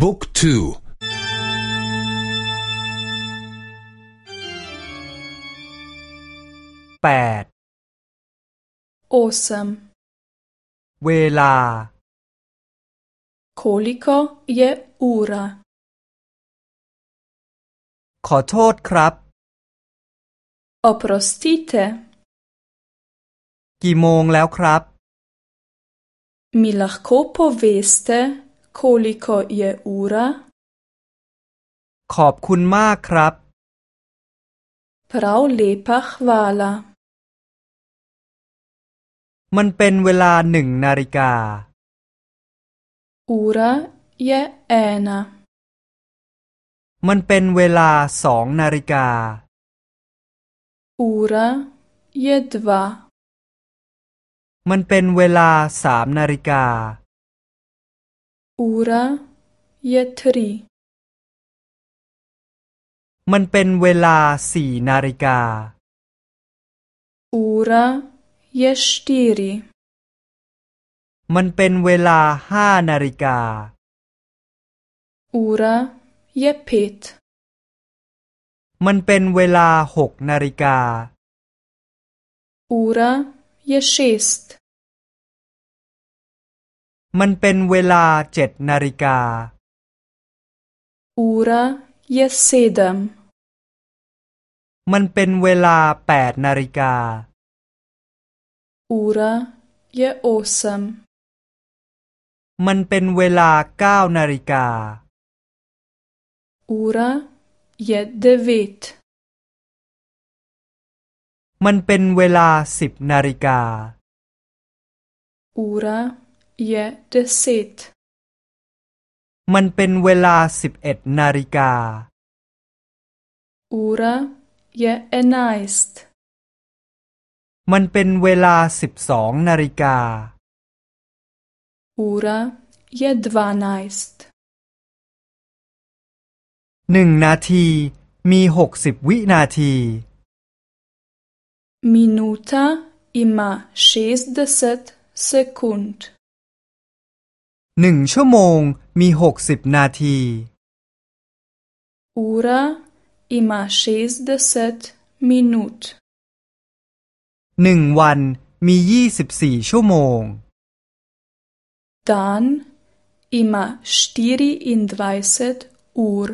บุ๊กทูแปดโอซัมเวลา koliko je ura ขอโทษครับ oprostite กี่โมงแล้วครับ mi lahko poveste koliko je ura ขอบคุณมากครับ prav lepa hvala มันเป็นเวลาหนึ่งนาฬิกา ura je ena มันเป็นเวลาสองนาฬิกา ura je dva มันเป็นเวลาสามนาฬิกา ura je tri มันเป็นเวลาสี่นาฬิกา ura je štiri มันเป็นเวลาห้านาฬิกา ura je pet มันเป็นเวลาหกนาฬิกา ura je šest มันเป็นเวลาเจ็ดนาฬิกา ura je sedem มันเป็นเวลาแปดนาฬิกา ura je osem มันเป็นเวลาเก้านาฬิกา ura je devet มันเป็นเวลาสิบนาฬิกา ura je deset มันเป็นเวลาสิบเอ็ดนาฬิกา ura je enajst มันเป็นเวลาสิบสองนาฬิกา ura je dvanajst หนึ่งนาทีมีหกสิบวินาที minuta ima šestdeset sekund หนึ่งชั่วโมงมีหกสิบนาที ura ima šestdeset minut หนึ่งวันมียี่สิบสี่ชั่วโมง dan ima štiriindvajset ur